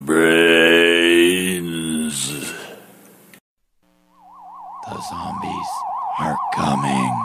Brains. The zombies are coming.